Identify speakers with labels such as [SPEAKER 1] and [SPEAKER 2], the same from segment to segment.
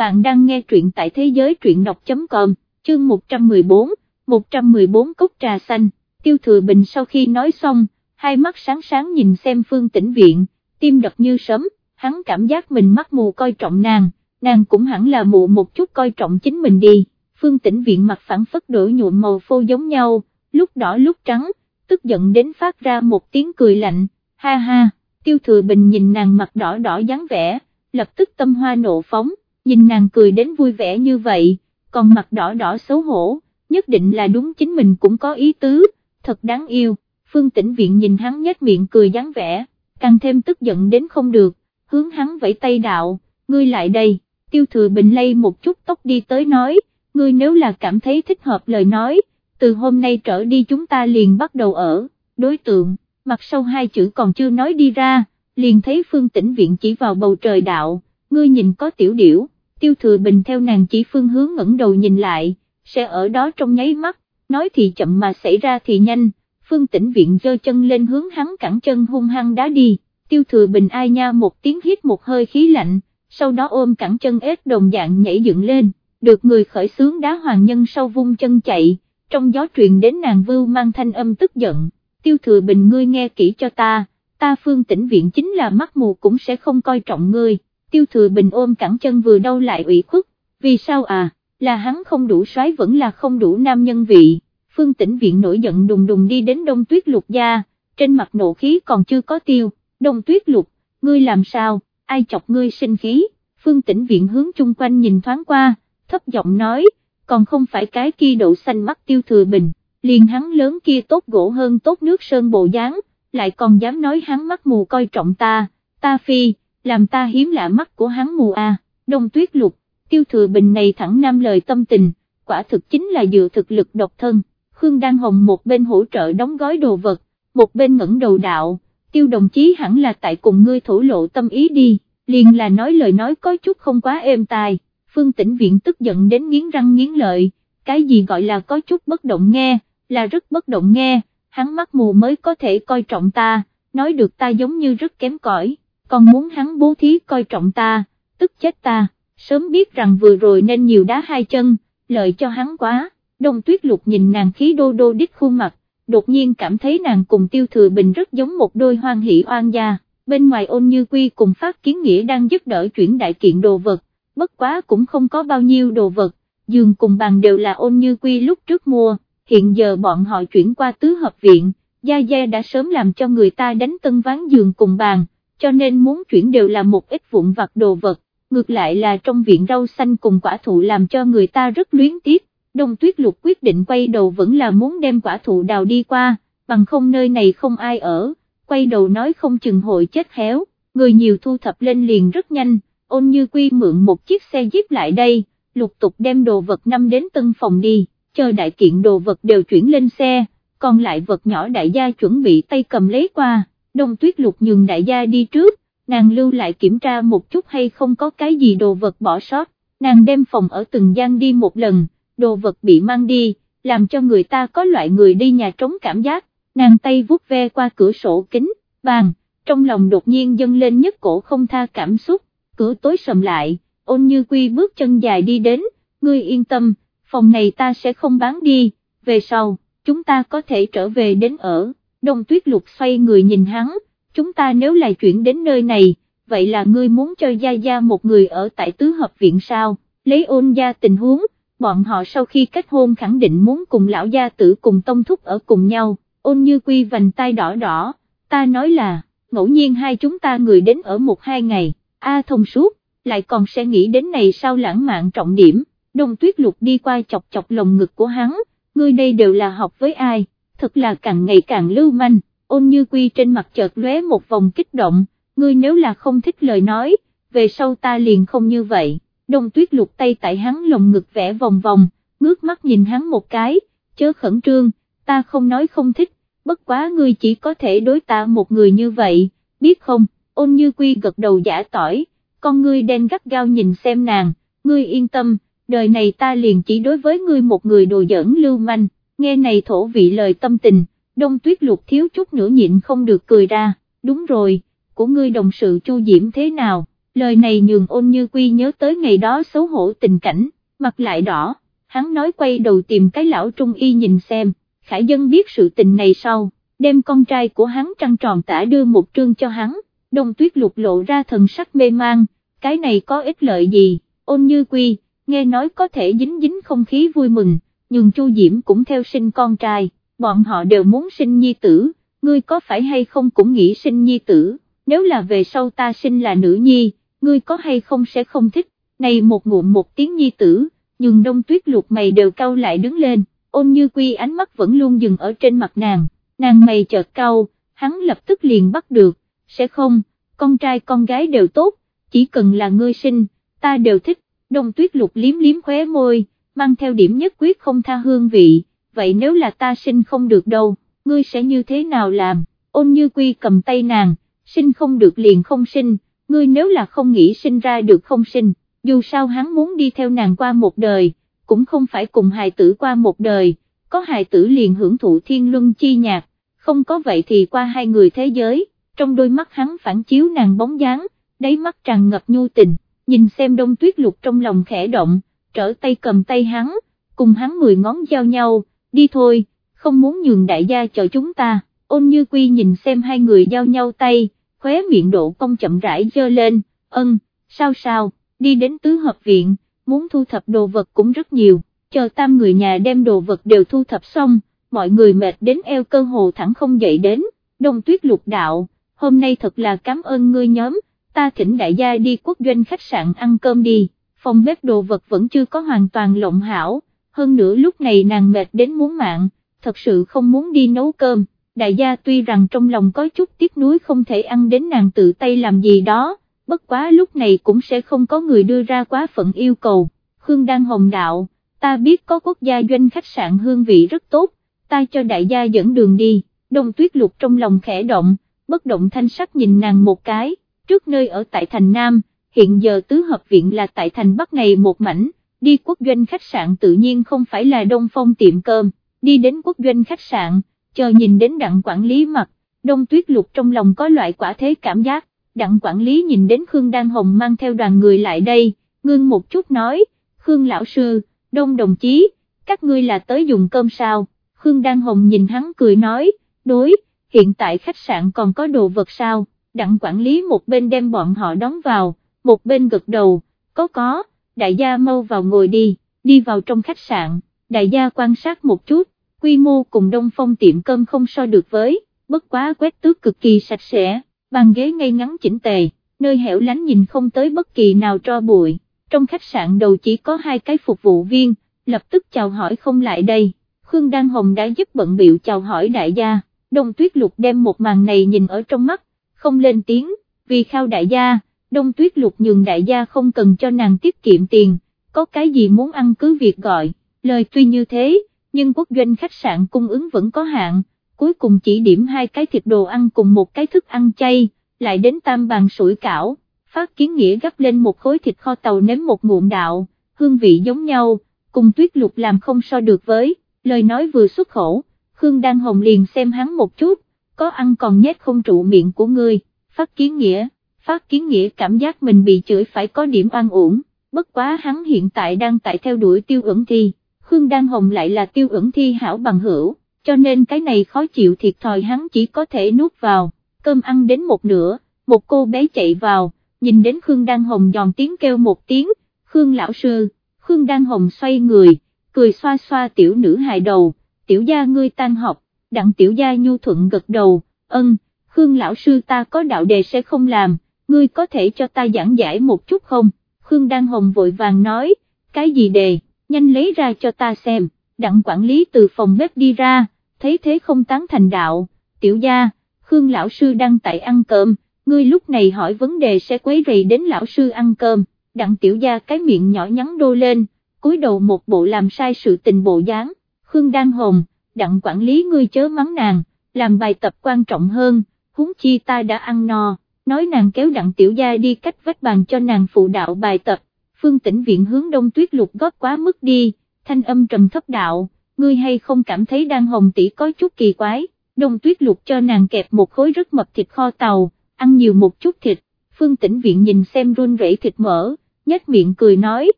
[SPEAKER 1] bạn đang nghe truyện tại thế giới truyện đọc.com, chương 114, 114 cốc trà xanh, tiêu thừa bình sau khi nói xong, hai mắt sáng sáng nhìn xem phương tĩnh viện, tim đập như sấm, hắn cảm giác mình mắt mù coi trọng nàng, nàng cũng hẳn là mù một chút coi trọng chính mình đi, phương tĩnh viện mặt phản phất đổi nhuộm màu phô giống nhau, lúc đỏ lúc trắng, tức giận đến phát ra một tiếng cười lạnh, ha ha, tiêu thừa bình nhìn nàng mặt đỏ đỏ dáng vẻ, lập tức tâm hoa nộ phóng, nhìn nàng cười đến vui vẻ như vậy, còn mặt đỏ đỏ xấu hổ, nhất định là đúng chính mình cũng có ý tứ, thật đáng yêu, phương tĩnh viện nhìn hắn nhếch miệng cười dáng vẻ, càng thêm tức giận đến không được, hướng hắn vẫy tay đạo, ngươi lại đây, tiêu thừa bình lay một chút tóc đi tới nói, ngươi nếu là cảm thấy thích hợp lời nói, từ hôm nay trở đi chúng ta liền bắt đầu ở, đối tượng, mặt sau hai chữ còn chưa nói đi ra, liền thấy phương tĩnh viện chỉ vào bầu trời đạo, ngươi nhìn có tiểu điểu, tiêu thừa bình theo nàng chỉ phương hướng ngẩng đầu nhìn lại, sẽ ở đó trong nháy mắt, nói thì chậm mà xảy ra thì nhanh, phương tĩnh viện giơ chân lên hướng hắn cẳng chân hung hăng đá đi, tiêu thừa bình ai nha một tiếng hít một hơi khí lạnh, sau đó ôm cẳng chân ếch đồng dạng nhảy dựng lên, được người khởi xướng đá hoàng nhân sau vung chân chạy, trong gió truyền đến nàng vưu mang thanh âm tức giận, tiêu thừa bình ngươi nghe kỹ cho ta, ta phương tĩnh viện chính là mắt mù cũng sẽ không coi trọng ngươi, tiêu thừa bình ôm cẳng chân vừa đau lại ủy khuất, vì sao à, là hắn không đủ soái vẫn là không đủ nam nhân vị, phương tĩnh viện nổi giận đùng đùng đi đến đông tuyết lục gia, trên mặt nộ khí còn chưa có tiêu, đông tuyết lục, ngươi làm sao, ai chọc ngươi sinh khí, phương tĩnh viện hướng chung quanh nhìn thoáng qua, thấp giọng nói, còn không phải cái kia đậu xanh mắt tiêu thừa bình, liền hắn lớn kia tốt gỗ hơn tốt nước sơn bộ dáng, lại còn dám nói hắn mắt mù coi trọng ta, ta phi, làm ta hiếm lạ mắt của hắn mù à, đông tuyết lục, tiêu thừa bình này thẳng nam lời tâm tình, quả thực chính là dựa thực lực độc thân, Khương Đan Hồng một bên hỗ trợ đóng gói đồ vật, một bên ngẩng đầu đạo, tiêu đồng chí hẳn là tại cùng ngươi thổ lộ tâm ý đi, liền là nói lời nói có chút không quá êm tai, phương tĩnh viện tức giận đến nghiến răng nghiến lợi, cái gì gọi là có chút bất động nghe, là rất bất động nghe, hắn mắt mù mới có thể coi trọng ta, nói được ta giống như rất kém cỏi, còn muốn hắn bố thí coi trọng ta, tức chết ta, sớm biết rằng vừa rồi nên nhiều đá hai chân, lợi cho hắn quá, đông tuyết lục nhìn nàng khí đô đô đích khuôn mặt, đột nhiên cảm thấy nàng cùng tiêu thừa bình rất giống một đôi hoan hỷ oan gia, bên ngoài ôn như quy cùng phát kiến nghĩa đang giúp đỡ chuyển đại kiện đồ vật, bất quá cũng không có bao nhiêu đồ vật, giường cùng bàn đều là ôn như quy lúc trước mua, hiện giờ bọn họ chuyển qua tứ hợp viện, Gia Gia đã sớm làm cho người ta đánh tân ván giường cùng bàn, cho nên muốn chuyển đều là một ít vụn vặt đồ vật, ngược lại là trong viện rau xanh cùng quả thụ làm cho người ta rất luyến tiếc, đông tuyết lục quyết định quay đầu vẫn là muốn đem quả thụ đào đi qua, bằng không nơi này không ai ở, quay đầu nói không chừng hội chết héo, người nhiều thu thập lên liền rất nhanh, ôn như quy mượn một chiếc xe jeep lại đây, lục tục đem đồ vật năm đến tân phòng đi, chờ đại kiện đồ vật đều chuyển lên xe, còn lại vật nhỏ đại gia chuẩn bị tay cầm lấy qua, đông tuyết lục nhường đại gia đi trước, nàng lưu lại kiểm tra một chút hay không có cái gì đồ vật bỏ sót, nàng đem phòng ở từng gian đi một lần, đồ vật bị mang đi, làm cho người ta có loại người đi nhà trống cảm giác, nàng tay vuốt ve qua cửa sổ kính, bàn, trong lòng đột nhiên dâng lên nhất cổ không tha cảm xúc, cửa tối sầm lại, ôn như quy bước chân dài đi đến, ngươi yên tâm, phòng này ta sẽ không bán đi, về sau, chúng ta có thể trở về đến ở, đông tuyết lục xoay người nhìn hắn, chúng ta nếu là chuyển đến nơi này, vậy là ngươi muốn cho Gia Gia một người ở tại tứ hợp viện sao, lấy ôn gia tình huống, bọn họ sau khi kết hôn khẳng định muốn cùng lão gia tử cùng tông thúc ở cùng nhau, ôn như quy vành tay đỏ đỏ, ta nói là, ngẫu nhiên hai chúng ta người đến ở một hai ngày, a thông suốt, lại còn sẽ nghĩ đến này sao lãng mạn trọng điểm, đông tuyết lục đi qua chọc chọc lồng ngực của hắn, ngươi đây đều là học với ai, thật là càng ngày càng lưu manh, ôn như quy trên mặt chợt lóe một vòng kích động, ngươi nếu là không thích lời nói, về sau ta liền không như vậy, đông tuyết lục tay tại hắn lồng ngực vẽ vòng vòng, ngước mắt nhìn hắn một cái, chớ khẩn trương, ta không nói không thích, bất quá ngươi chỉ có thể đối ta một người như vậy, biết không, ôn như quy gật đầu giả tỏi, con ngươi đen gắt gao nhìn xem nàng, ngươi yên tâm, đời này ta liền chỉ đối với ngươi một người đồ giỡn lưu manh, nghe này thổ vị lời tâm tình, đông tuyết lục thiếu chút nữa nhịn không được cười ra, đúng rồi, của ngươi đồng sự chu diễm thế nào, lời này nhường ôn như quy nhớ tới ngày đó xấu hổ tình cảnh, mặt lại đỏ, hắn nói quay đầu tìm cái lão trung y nhìn xem, khải dân biết sự tình này sau, đem con trai của hắn trăng tròn tả đưa một trương cho hắn, đông tuyết lục lộ ra thần sắc mê mang, cái này có ích lợi gì, ôn như quy, nghe nói có thể dính dính không khí vui mừng, nhưng Chu Diễm cũng theo sinh con trai, bọn họ đều muốn sinh nhi tử, ngươi có phải hay không cũng nghĩ sinh nhi tử, nếu là về sau ta sinh là nữ nhi, ngươi có hay không sẽ không thích, này một ngụm một tiếng nhi tử, nhưng đông tuyết lục mày đều cau lại đứng lên, ôn như quy ánh mắt vẫn luôn dừng ở trên mặt nàng, nàng mày chợt cau, hắn lập tức liền bắt được, sẽ không, con trai con gái đều tốt, chỉ cần là ngươi sinh, ta đều thích, đông tuyết lục liếm liếm khóe môi, mang theo điểm nhất quyết không tha hương vị, vậy nếu là ta sinh không được đâu, ngươi sẽ như thế nào làm, ôn như quy cầm tay nàng, sinh không được liền không sinh, ngươi nếu là không nghĩ sinh ra được không sinh, dù sao hắn muốn đi theo nàng qua một đời, cũng không phải cùng hài tử qua một đời, có hài tử liền hưởng thụ thiên luân chi nhạc, không có vậy thì qua hai người thế giới, trong đôi mắt hắn phản chiếu nàng bóng dáng, đáy mắt tràn ngập nhu tình, nhìn xem đông tuyết lục trong lòng khẽ động, trở tay cầm tay hắn, cùng hắn mười ngón giao nhau, đi thôi, không muốn nhường đại gia cho chúng ta, ôn như quy nhìn xem hai người giao nhau tay, khóe miệng độ công chậm rãi dơ lên, ân, sao sao, đi đến tứ hợp viện, muốn thu thập đồ vật cũng rất nhiều, chờ tam người nhà đem đồ vật đều thu thập xong, mọi người mệt đến eo cơ hồ thẳng không dậy đến, đông tuyết lục đạo, hôm nay thật là cảm ơn ngươi nhóm, ta thỉnh đại gia đi quốc doanh khách sạn ăn cơm đi, phòng bếp đồ vật vẫn chưa có hoàn toàn lộng hảo, hơn nữa lúc này nàng mệt đến muốn mạng, thật sự không muốn đi nấu cơm, đại gia tuy rằng trong lòng có chút tiếc nuối không thể ăn đến nàng tự tay làm gì đó, bất quá lúc này cũng sẽ không có người đưa ra quá phận yêu cầu, Khương đang Hồng đạo, ta biết có quốc gia doanh khách sạn hương vị rất tốt, ta cho đại gia dẫn đường đi, đông tuyết lục trong lòng khẽ động, bất động thanh sắc nhìn nàng một cái, trước nơi ở tại thành Nam, hiện giờ tứ hợp viện là tại thành Bắc này một mảnh, đi quốc doanh khách sạn tự nhiên không phải là đông phong tiệm cơm, đi đến quốc doanh khách sạn, chờ nhìn đến đặng quản lý mặt, đông tuyết lục trong lòng có loại quả thế cảm giác, đặng quản lý nhìn đến Khương Đan Hồng mang theo đoàn người lại đây, ngưng một chút nói, Khương lão sư, đông đồng chí, các ngươi là tới dùng cơm sao, Khương Đan Hồng nhìn hắn cười nói, đối, hiện tại khách sạn còn có đồ vật sao, đặng quản lý một bên đem bọn họ đóng vào, một bên gật đầu, có có, đại gia mau vào ngồi đi, đi vào trong khách sạn, đại gia quan sát một chút, quy mô cùng đông phong tiệm cơm không so được với, bất quá quét tước cực kỳ sạch sẽ, bàn ghế ngay ngắn chỉnh tề, nơi hẻo lánh nhìn không tới bất kỳ nào cho bụi, trong khách sạn đầu chỉ có hai cái phục vụ viên, lập tức chào hỏi không lại đây, Khương Đan Hồng đã giúp bận biệu chào hỏi đại gia, đông tuyết lục đem một màn này nhìn ở trong mắt, không lên tiếng, vì khao đại gia, đông tuyết lục nhường đại gia không cần cho nàng tiết kiệm tiền, có cái gì muốn ăn cứ việc gọi, lời tuy như thế, nhưng quốc doanh khách sạn cung ứng vẫn có hạn, cuối cùng chỉ điểm hai cái thịt đồ ăn cùng một cái thức ăn chay, lại đến tam bàn sủi cảo, phát kiến nghĩa gấp lên một khối thịt kho tàu nếm một ngụm đạo, hương vị giống nhau, cùng tuyết lục làm không so được với, lời nói vừa xuất khẩu, Khương Đan Hồng liền xem hắn một chút, có ăn còn nhét không trụ miệng của ngươi, phát kiến nghĩa, phát kiến nghĩa cảm giác mình bị chửi phải có điểm oan uổng, bất quá hắn hiện tại đang tại theo đuổi tiêu ẩn thi, Khương Đan Hồng lại là tiêu ẩn thi hảo bằng hữu, cho nên cái này khó chịu thiệt thòi hắn chỉ có thể nuốt vào, cơm ăn đến một nửa, một cô bé chạy vào, nhìn đến Khương Đan Hồng giòn tiếng kêu một tiếng, Khương lão sư, Khương Đan Hồng xoay người, cười xoa xoa tiểu nữ hài đầu, tiểu gia ngươi tan học, đặng tiểu gia nhu thuận gật đầu, ân, Khương lão sư ta có đạo đề sẽ không làm, ngươi có thể cho ta giảng giải một chút không, Khương Đan Hồng vội vàng nói, cái gì đề, nhanh lấy ra cho ta xem, đặng quản lý từ phòng bếp đi ra, thấy thế không tán thành đạo, tiểu gia, Khương lão sư đang tại ăn cơm, ngươi lúc này hỏi vấn đề sẽ quấy rầy đến lão sư ăn cơm, đặng tiểu gia cái miệng nhỏ nhắn đô lên, cúi đầu một bộ làm sai sự tình bộ dáng, Khương Đan Hồng, đặng quản lý ngươi chớ mắng nàng, làm bài tập quan trọng hơn, huống chi ta đã ăn no, nói nàng kéo đặng tiểu gia đi cách vách bàn cho nàng phụ đạo bài tập, phương tĩnh viện hướng đông tuyết lục góp quá mức đi, thanh âm trầm thấp đạo, ngươi hay không cảm thấy đang Hồng tỷ có chút kỳ quái, đông tuyết lục cho nàng kẹp một khối rất mập thịt kho tàu, ăn nhiều một chút thịt, Phương Tĩnh Viện nhìn xem run rẩy thịt mỡ, nhếch miệng cười nói,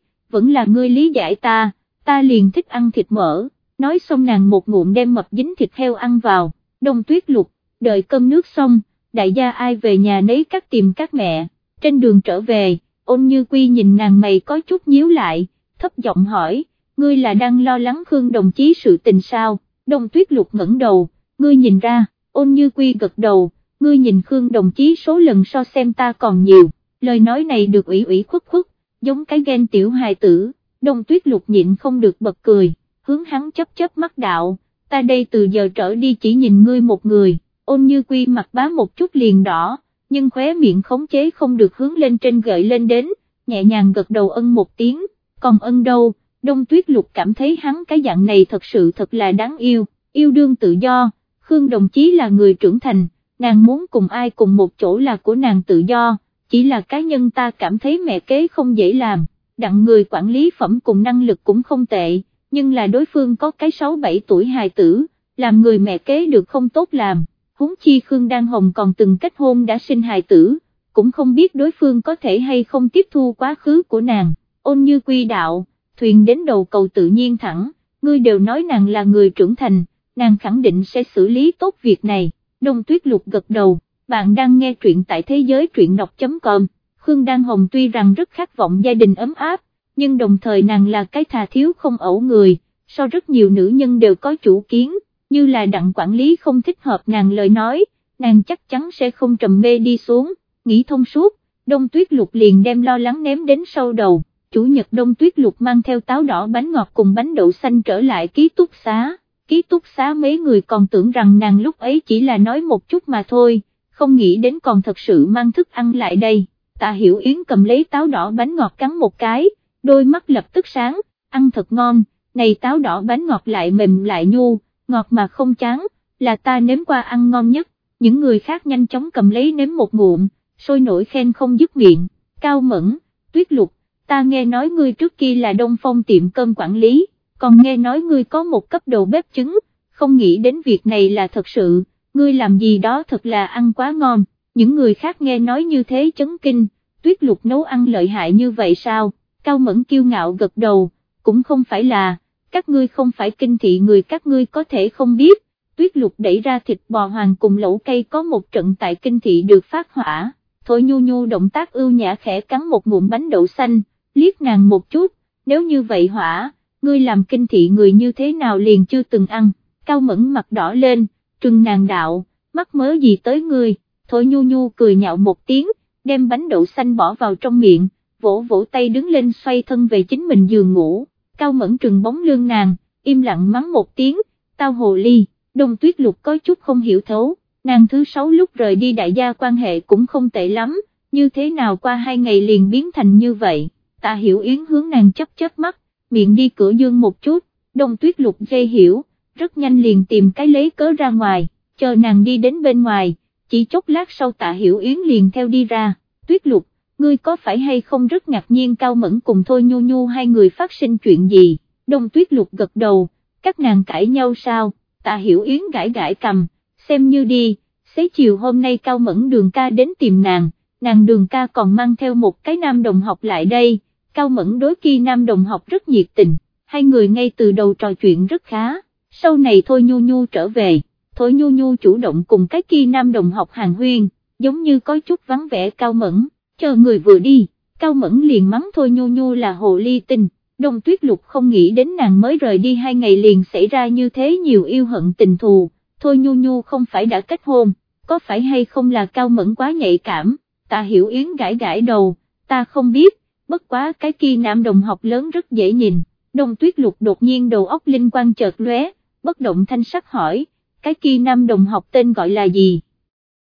[SPEAKER 1] vẫn là ngươi lý giải ta, ta liền thích ăn thịt mỡ, nói xong nàng một ngụm đem mập dính thịt heo ăn vào, đông tuyết lục, đợi cơm nước xong, đại gia ai về nhà nấy cắt tìm các mẹ, trên đường trở về, ôn như quy nhìn nàng mày có chút nhíu lại, thấp giọng hỏi, ngươi là đang lo lắng Khương đồng chí sự tình sao, đông tuyết lục ngẩng đầu, ngươi nhìn ra, ôn như quy gật đầu, ngươi nhìn Khương đồng chí số lần so xem ta còn nhiều, lời nói này được ủy ủy khuất khuất, giống cái ghen tiểu hài tử, đông tuyết lục nhịn không được bật cười, hướng hắn chấp chấp mắt đạo, ta đây từ giờ trở đi chỉ nhìn ngươi một người, ôn như quy mặt bá một chút liền đỏ, nhưng khóe miệng khống chế không được hướng lên trên gợi lên đến, nhẹ nhàng gật đầu ân một tiếng, còn ân đâu, đông tuyết lục cảm thấy hắn cái dạng này thật sự thật là đáng yêu, yêu đương tự do, Khương đồng chí là người trưởng thành, nàng muốn cùng ai cùng một chỗ là của nàng tự do, chỉ là cá nhân ta cảm thấy mẹ kế không dễ làm, đặng người quản lý phẩm cùng năng lực cũng không tệ, nhưng là đối phương có cái 6-7 tuổi hài tử, làm người mẹ kế được không tốt làm, huống chi Khương Đan Hồng còn từng kết hôn đã sinh hài tử, cũng không biết đối phương có thể hay không tiếp thu quá khứ của nàng, ôn như quy đạo, thuyền đến đầu cầu tự nhiên thẳng, ngươi đều nói nàng là người trưởng thành, nàng khẳng định sẽ xử lý tốt việc này, đông tuyết lục gật đầu, bạn đang nghe truyện tại thế giới truyện đọc.com, Khương Đan Hồng tuy rằng rất khát vọng gia đình ấm áp, nhưng đồng thời nàng là cái thà thiếu không ẩu người, so rất nhiều nữ nhân đều có chủ kiến, như là đặng quản lý không thích hợp nàng lời nói, nàng chắc chắn sẽ không trầm mê đi xuống, nghĩ thông suốt, đông tuyết lục liền đem lo lắng ném đến sâu đầu, chủ nhật đông tuyết lục mang theo táo đỏ bánh ngọt cùng bánh đậu xanh trở lại ký túc xá, ký túc xá mấy người còn tưởng rằng nàng lúc ấy chỉ là nói một chút mà thôi, không nghĩ đến còn thật sự mang thức ăn lại đây, tạ hiểu yến cầm lấy táo đỏ bánh ngọt cắn một cái, đôi mắt lập tức sáng, ăn thật ngon, này táo đỏ bánh ngọt lại mềm lại nhu, ngọt mà không chán, là ta nếm qua ăn ngon nhất, những người khác nhanh chóng cầm lấy nếm một ngụm, sôi nổi khen không dứt miệng, cao mẫn, tuyết lục, ta nghe nói ngươi trước kia là đông phong tiệm cơm quản lý, còn nghe nói ngươi có một cấp đầu bếp trứng, không nghĩ đến việc này là thật sự, ngươi làm gì đó thật là ăn quá ngon, những người khác nghe nói như thế chấn kinh, tuyết lục nấu ăn lợi hại như vậy sao? Cao Mẫn kiêu ngạo gật đầu, cũng không phải là, các ngươi không phải kinh thị người các ngươi có thể không biết, tuyết lục đẩy ra thịt bò hoàng cùng lẩu cây có một trận tại kinh thị được phát hỏa, thôi nhu nhu động tác ưu nhã khẽ cắn một ngụm bánh đậu xanh, liếc nàng một chút, nếu như vậy hỏa, ngươi làm kinh thị người như thế nào liền chưa từng ăn, cao mẫn mặt đỏ lên, trừng nàng đạo, mắc mớ gì tới ngươi, thôi nhu nhu cười nhạo một tiếng, đem bánh đậu xanh bỏ vào trong miệng, vỗ vỗ tay đứng lên xoay thân về chính mình giường ngủ, cao mẫn trừng bóng lương nàng, im lặng mắng một tiếng, tao hồ ly, đông tuyết lục có chút không hiểu thấu, nàng thứ sáu lúc rời đi đại gia quan hệ cũng không tệ lắm, như thế nào qua hai ngày liền biến thành như vậy, tạ hiểu yến hướng nàng chấp chớp mắt, miệng đi cửa dương một chút, đông tuyết lục dây hiểu, rất nhanh liền tìm cái lấy cớ ra ngoài, chờ nàng đi đến bên ngoài, chỉ chốc lát sau tạ hiểu yến liền theo đi ra, tuyết lục, ngươi có phải hay không rất ngạc nhiên cao mẫn cùng thôi nhu nhu hai người phát sinh chuyện gì, đông tuyết lục gật đầu, các nàng cãi nhau sao, tạ hiểu yến gãi gãi cầm, xem như đi, xế chiều hôm nay cao mẫn đường ca đến tìm nàng, nàng đường ca còn mang theo một cái nam đồng học lại đây, cao mẫn đối kỳ nam đồng học rất nhiệt tình, hai người ngay từ đầu trò chuyện rất khá, sau này thôi nhu nhu trở về, thôi nhu nhu chủ động cùng cái kỳ nam đồng học hàng huyên, giống như có chút vắng vẻ cao mẫn chờ người vừa đi, Cao Mẫn liền mắng thôi nhô nhô là hồ ly tinh, đông tuyết lục không nghĩ đến nàng mới rời đi hai ngày liền xảy ra như thế nhiều yêu hận tình thù, thôi nhô nhô không phải đã kết hôn, có phải hay không là Cao Mẫn quá nhạy cảm, ta hiểu yến gãi gãi đầu, ta không biết, bất quá cái kia nam đồng học lớn rất dễ nhìn, đông tuyết lục đột nhiên đầu óc linh quang chợt lóe, bất động thanh sắc hỏi, cái kia nam đồng học tên gọi là gì?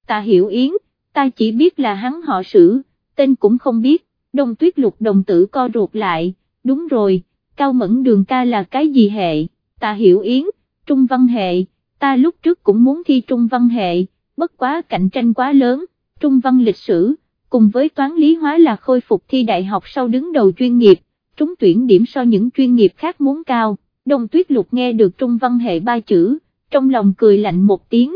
[SPEAKER 1] Ta hiểu yến, ta chỉ biết là hắn họ sử, tên cũng không biết, đông tuyết lục đồng tử co ruột lại, đúng rồi, cao mẫn đường ca là cái gì hệ, ta hiểu yến, trung văn hệ, ta lúc trước cũng muốn thi trung văn hệ, bất quá cạnh tranh quá lớn, trung văn lịch sử, cùng với toán lý hóa là khôi phục thi đại học sau đứng đầu chuyên nghiệp, trúng tuyển điểm so những chuyên nghiệp khác muốn cao, đông tuyết lục nghe được trung văn hệ ba chữ, trong lòng cười lạnh một tiếng,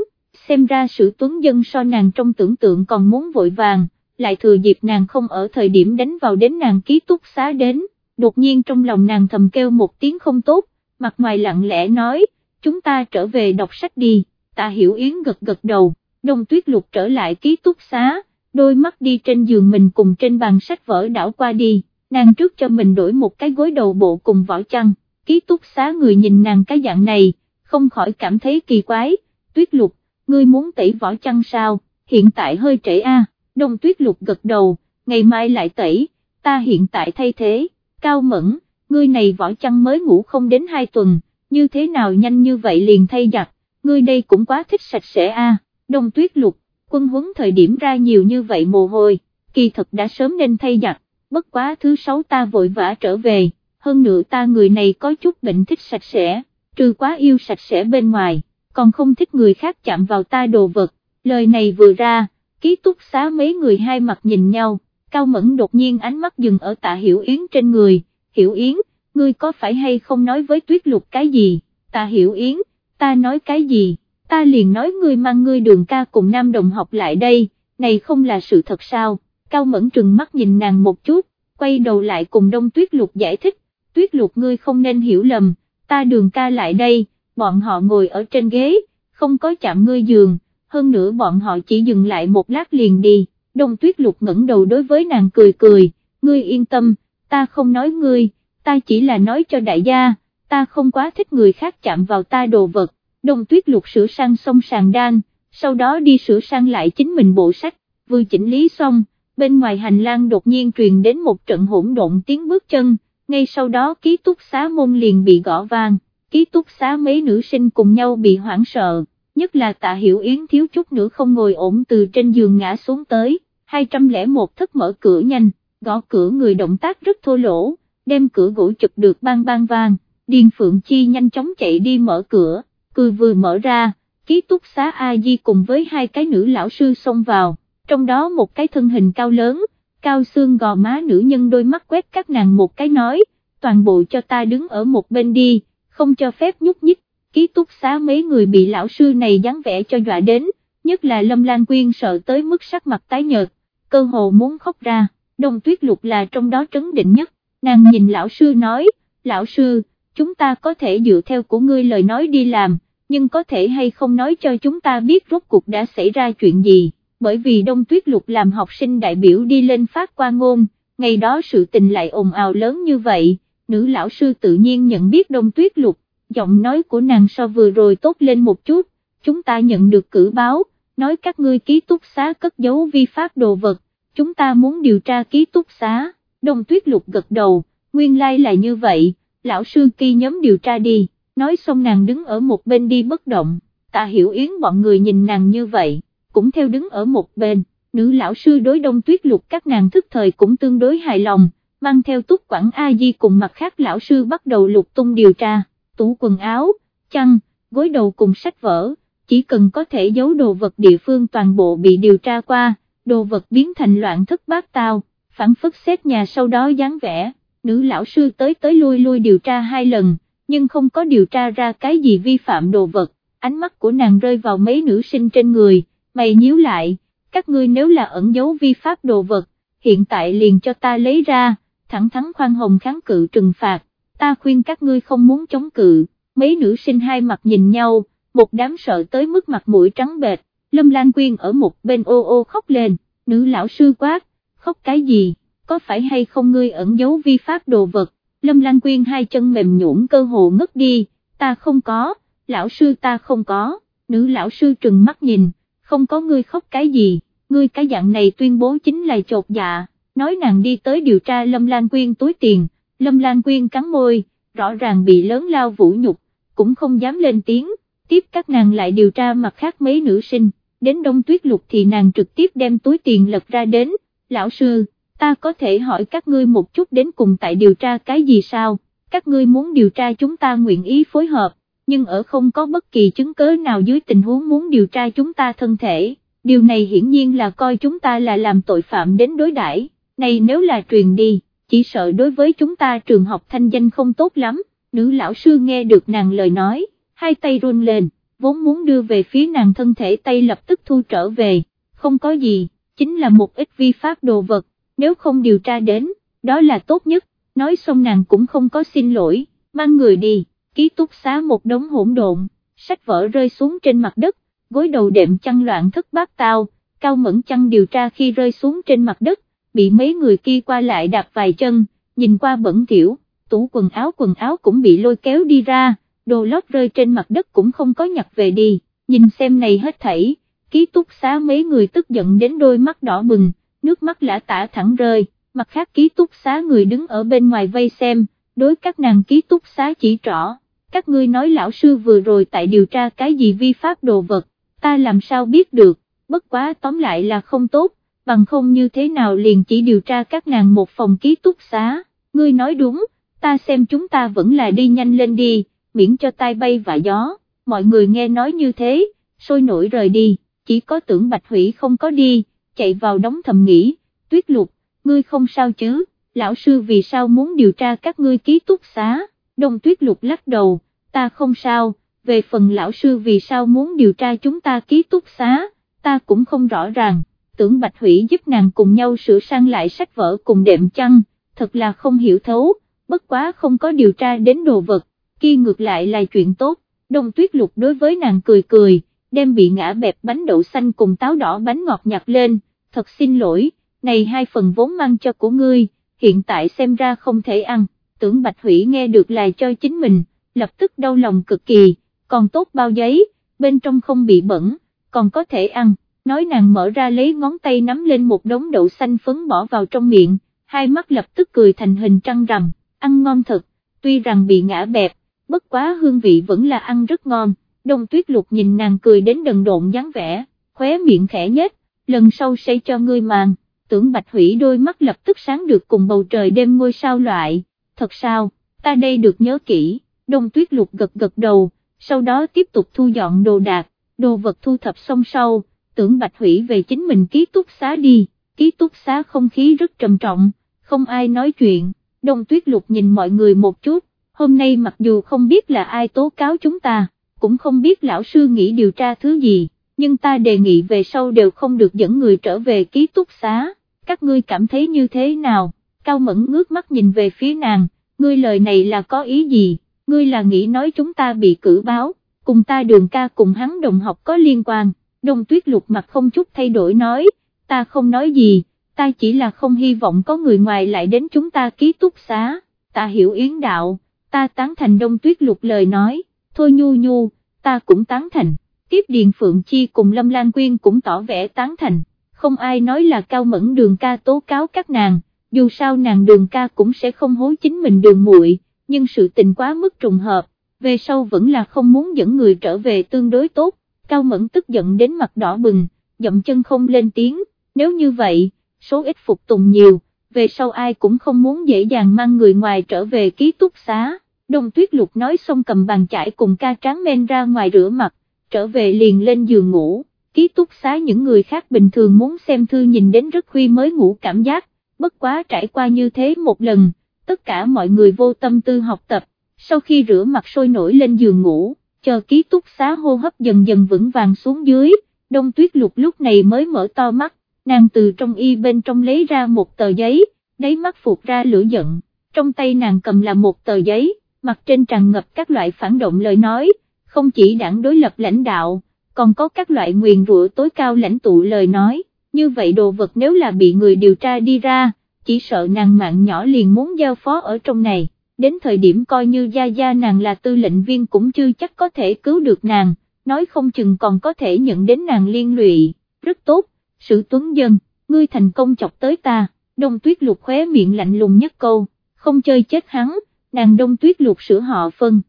[SPEAKER 1] xem ra sự tuấn dân so nàng trong tưởng tượng còn muốn vội vàng, lại thừa dịp nàng không ở thời điểm đánh vào đến nàng ký túc xá đến, đột nhiên trong lòng nàng thầm kêu một tiếng không tốt, mặt ngoài lặng lẽ nói, chúng ta trở về đọc sách đi, tạ hiểu yến gật gật đầu, đông tuyết lục trở lại ký túc xá, đôi mắt đi trên giường mình cùng trên bàn sách vở đảo qua đi, nàng trước cho mình đổi một cái gối đầu bộ cùng vỏ chăn, ký túc xá người nhìn nàng cái dạng này, không khỏi cảm thấy kỳ quái, tuyết lục, ngươi muốn tẩy vỏ chăng sao, hiện tại hơi trễ a. đông tuyết lục gật đầu, ngày mai lại tẩy, ta hiện tại thay thế, cao mẫn, ngươi này vỏ chăng mới ngủ không đến hai tuần, như thế nào nhanh như vậy liền thay giặt, ngươi đây cũng quá thích sạch sẽ a. đông tuyết lục, quân huấn thời điểm ra nhiều như vậy mồ hôi, kỳ thật đã sớm nên thay giặt, bất quá thứ sáu ta vội vã trở về, hơn nữa ta người này có chút bệnh thích sạch sẽ, trừ quá yêu sạch sẽ bên ngoài, còn không thích người khác chạm vào ta đồ vật, lời này vừa ra, ký túc xá mấy người hai mặt nhìn nhau, cao mẫn đột nhiên ánh mắt dừng ở tạ hiểu yến trên người, hiểu yến, ngươi có phải hay không nói với tuyết lục cái gì, tạ hiểu yến, ta nói cái gì, ta liền nói ngươi mang ngươi đường ca cùng nam đồng học lại đây, này không là sự thật sao, cao mẫn trừng mắt nhìn nàng một chút, quay đầu lại cùng đông tuyết lục giải thích, tuyết lục ngươi không nên hiểu lầm, ta đường ca lại đây, bọn họ ngồi ở trên ghế, không có chạm ngươi giường, hơn nữa bọn họ chỉ dừng lại một lát liền đi, đông tuyết lục ngẩng đầu đối với nàng cười cười, ngươi yên tâm, ta không nói ngươi, ta chỉ là nói cho đại gia, ta không quá thích người khác chạm vào ta đồ vật, đông tuyết lục sửa sang xong sàn đan, sau đó đi sửa sang lại chính mình bộ sách, vừa chỉnh lý xong, bên ngoài hành lang đột nhiên truyền đến một trận hỗn độn tiếng bước chân, ngay sau đó ký túc xá môn liền bị gõ vang, ký túc xá mấy nữ sinh cùng nhau bị hoảng sợ, nhất là tạ hiểu yến thiếu chút nữa không ngồi ổn từ trên giường ngã xuống tới, 201 thức mở cửa nhanh, gõ cửa người động tác rất thô lỗ, đem cửa gỗ chụp được bang bang vang, Điền Phượng Chi nhanh chóng chạy đi mở cửa, cười vừa mở ra, ký túc xá A Di cùng với hai cái nữ lão sư xông vào, trong đó một cái thân hình cao lớn, cao xương gò má nữ nhân đôi mắt quét các nàng một cái nói, toàn bộ cho ta đứng ở một bên đi, không cho phép nhúc nhích, ký túc xá mấy người bị lão sư này dáng vẻ cho dọa đến, nhất là Lâm Lan Quyên sợ tới mức sắc mặt tái nhợt, cơ hồ muốn khóc ra, đông tuyết lục là trong đó trấn định nhất, nàng nhìn lão sư nói, lão sư, chúng ta có thể dựa theo của ngươi lời nói đi làm, nhưng có thể hay không nói cho chúng ta biết rốt cuộc đã xảy ra chuyện gì? Bởi vì Đông Tuyết Lục làm học sinh đại biểu đi lên phát qua ngôn, ngày đó sự tình lại ồn ào lớn như vậy, nữ lão sư tự nhiên nhận biết Đông Tuyết Lục, giọng nói của nàng so vừa rồi tốt lên một chút, chúng ta nhận được cử báo, nói các ngươi ký túc xá cất giấu vi pháp đồ vật, chúng ta muốn điều tra ký túc xá, Đông Tuyết Lục gật đầu, nguyên lai like là như vậy, lão sư kỳ nhóm điều tra đi, nói xong nàng đứng ở một bên đi bất động, ta hiểu yến bọn người nhìn nàng như vậy cũng theo đứng ở một bên, nữ lão sư đối đông tuyết lục các nàng thức thời cũng tương đối hài lòng, mang theo túc quản A Di cùng mặt khác lão sư bắt đầu lục tung điều tra, tủ quần áo, chăn, gối đầu cùng sách vở, chỉ cần có thể giấu đồ vật địa phương toàn bộ bị điều tra qua, đồ vật biến thành loạn thất bát tao, phản phất xét nhà sau đó dáng vẻ, nữ lão sư tới tới lui lui điều tra hai lần, nhưng không có điều tra ra cái gì vi phạm đồ vật, ánh mắt của nàng rơi vào mấy nữ sinh trên người, mày nhíu lại, các ngươi nếu là ẩn giấu vi pháp đồ vật, hiện tại liền cho ta lấy ra, thẳng thắn khoan hồng kháng cự trừng phạt, ta khuyên các ngươi không muốn chống cự, mấy nữ sinh hai mặt nhìn nhau, một đám sợ tới mức mặt mũi trắng bệt Lâm Lan Quyên ở một bên ô ô khóc lên, nữ lão sư quát, khóc cái gì, có phải hay không ngươi ẩn giấu vi pháp đồ vật, Lâm Lan Quyên hai chân mềm nhũn cơ hồ ngất đi, ta không có, lão sư ta không có, nữ lão sư trừng mắt nhìn, không có ngươi khóc cái gì, ngươi cái dạng này tuyên bố chính là chột dạ, nói nàng đi tới điều tra Lâm Lan Quyên túi tiền, Lâm Lan Quyên cắn môi, rõ ràng bị lớn lao vũ nhục, cũng không dám lên tiếng, tiếp các nàng lại điều tra mặt khác mấy nữ sinh, đến đông tuyết lục thì nàng trực tiếp đem túi tiền lật ra đến, lão sư, ta có thể hỏi các ngươi một chút đến cùng tại điều tra cái gì sao, các ngươi muốn điều tra chúng ta nguyện ý phối hợp, nhưng ở không có bất kỳ chứng cớ nào dưới tình huống muốn điều tra chúng ta thân thể, điều này hiển nhiên là coi chúng ta là làm tội phạm đến đối đãi này nếu là truyền đi, chỉ sợ đối với chúng ta trường học thanh danh không tốt lắm, nữ lão sư nghe được nàng lời nói, hai tay run lên, vốn muốn đưa về phía nàng thân thể tay lập tức thu trở về, không có gì, chính là một ít vi pháp đồ vật, nếu không điều tra đến, đó là tốt nhất, nói xong nàng cũng không có xin lỗi, mang người đi, ký túc xá một đống hỗn độn, sách vở rơi xuống trên mặt đất, gối đầu đệm chăn loạn thất bát tao, cao mẫn chăn điều tra khi rơi xuống trên mặt đất, bị mấy người kia qua lại đạp vài chân, nhìn qua bẩn thỉu, tủ quần áo quần áo cũng bị lôi kéo đi ra, đồ lót rơi trên mặt đất cũng không có nhặt về đi, nhìn xem này hết thảy, ký túc xá mấy người tức giận đến đôi mắt đỏ bừng, nước mắt lã tả thẳng rơi, mặt khác ký túc xá người đứng ở bên ngoài vây xem, đối các nàng ký túc xá chỉ rõ, các ngươi nói lão sư vừa rồi tại điều tra cái gì vi pháp đồ vật, ta làm sao biết được, bất quá tóm lại là không tốt, bằng không như thế nào liền chỉ điều tra các nàng một phòng ký túc xá, ngươi nói đúng, ta xem chúng ta vẫn là đi nhanh lên đi, miễn cho tai bay và gió, mọi người nghe nói như thế, sôi nổi rời đi, chỉ có tưởng Bạch Hủy không có đi, chạy vào đóng thầm nghĩ, tuyết lục, ngươi không sao chứ, lão sư vì sao muốn điều tra các ngươi ký túc xá, đông tuyết lục lắc đầu, ta không sao, về phần lão sư vì sao muốn điều tra chúng ta ký túc xá, ta cũng không rõ ràng, tưởng Bạch Hủy giúp nàng cùng nhau sửa sang lại sách vở cùng đệm chăn, thật là không hiểu thấu, bất quá không có điều tra đến đồ vật, kia ngược lại là chuyện tốt, đông tuyết lục đối với nàng cười cười, đem bị ngã bẹp bánh đậu xanh cùng táo đỏ bánh ngọt nhặt lên, thật xin lỗi, này hai phần vốn mang cho của ngươi, hiện tại xem ra không thể ăn, tưởng Bạch Hủy nghe được là cho chính mình, lập tức đau lòng cực kỳ, còn tốt bao giấy, bên trong không bị bẩn, còn có thể ăn, nói nàng mở ra lấy ngón tay nắm lên một đống đậu xanh phấn bỏ vào trong miệng, hai mắt lập tức cười thành hình trăng rằm, ăn ngon thật, tuy rằng bị ngã bẹp, bất quá hương vị vẫn là ăn rất ngon, đông tuyết lục nhìn nàng cười đến đần độn dáng vẻ, khóe miệng khẽ nhếch, lần sau sẽ cho ngươi màng, tưởng bạch hủy đôi mắt lập tức sáng được cùng bầu trời đêm ngôi sao loại, thật sao, ta đây được nhớ kỹ, đông tuyết lục gật gật đầu, sau đó tiếp tục thu dọn đồ đạc, đồ vật thu thập xong sau, tưởng bạch hủy về chính mình ký túc xá đi, ký túc xá không khí rất trầm trọng, không ai nói chuyện, đông tuyết lục nhìn mọi người một chút, hôm nay mặc dù không biết là ai tố cáo chúng ta, cũng không biết lão sư nghĩ điều tra thứ gì, nhưng ta đề nghị về sau đều không được dẫn người trở về ký túc xá, các ngươi cảm thấy như thế nào, cao mẫn ngước mắt nhìn về phía nàng, ngươi lời này là có ý gì, ngươi là nghĩ nói chúng ta bị cử báo, cùng ta đường ca cùng hắn đồng học có liên quan, đông tuyết lục mặt không chút thay đổi nói, ta không nói gì, ta chỉ là không hy vọng có người ngoài lại đến chúng ta ký túc xá, ta hiểu yến đạo, ta tán thành đông tuyết lục lời nói, thôi nhu nhu, ta cũng tán thành, tiếp Điền Phượng Chi cùng Lâm Lan Quyên cũng tỏ vẻ tán thành, không ai nói là cao mẫn đường ca tố cáo các nàng, dù sao nàng đường ca cũng sẽ không hối chính mình đường muội, nhưng sự tình quá mức trùng hợp, về sau vẫn là không muốn dẫn người trở về tương đối tốt, cao mẫn tức giận đến mặt đỏ bừng, dậm chân không lên tiếng, nếu như vậy, số ít phục tùng nhiều, về sau ai cũng không muốn dễ dàng mang người ngoài trở về ký túc xá. Đông tuyết lục nói xong cầm bàn chải cùng ca tráng men ra ngoài rửa mặt, trở về liền lên giường ngủ, ký túc xá những người khác bình thường muốn xem thư nhìn đến rất khuya mới ngủ cảm giác, bất quá trải qua như thế một lần, tất cả mọi người vô tâm tư học tập, sau khi rửa mặt sôi nổi lên giường ngủ, chờ ký túc xá hô hấp dần dần vững vàng xuống dưới, đông tuyết lục lúc này mới mở to mắt, nàng từ trong y bên trong lấy ra một tờ giấy, đáy mắt phục ra lửa giận, trong tay nàng cầm là một tờ giấy, mặt trên tràn ngập các loại phản động lời nói, không chỉ đảng đối lập lãnh đạo, còn có các loại nguyền rủa tối cao lãnh tụ lời nói, như vậy đồ vật nếu là bị người điều tra đi ra, chỉ sợ nàng mạng nhỏ liền muốn giao phó ở trong này, đến thời điểm coi như gia gia nàng là tư lệnh viên cũng chưa chắc có thể cứu được nàng, nói không chừng còn có thể nhận đến nàng liên lụy, rất tốt, sự tuấn dân, ngươi thành công chọc tới ta, đông tuyết lục khóe miệng lạnh lùng nhất câu, không chơi chết hắn, nàng đông tuyết lục sửa họ phân,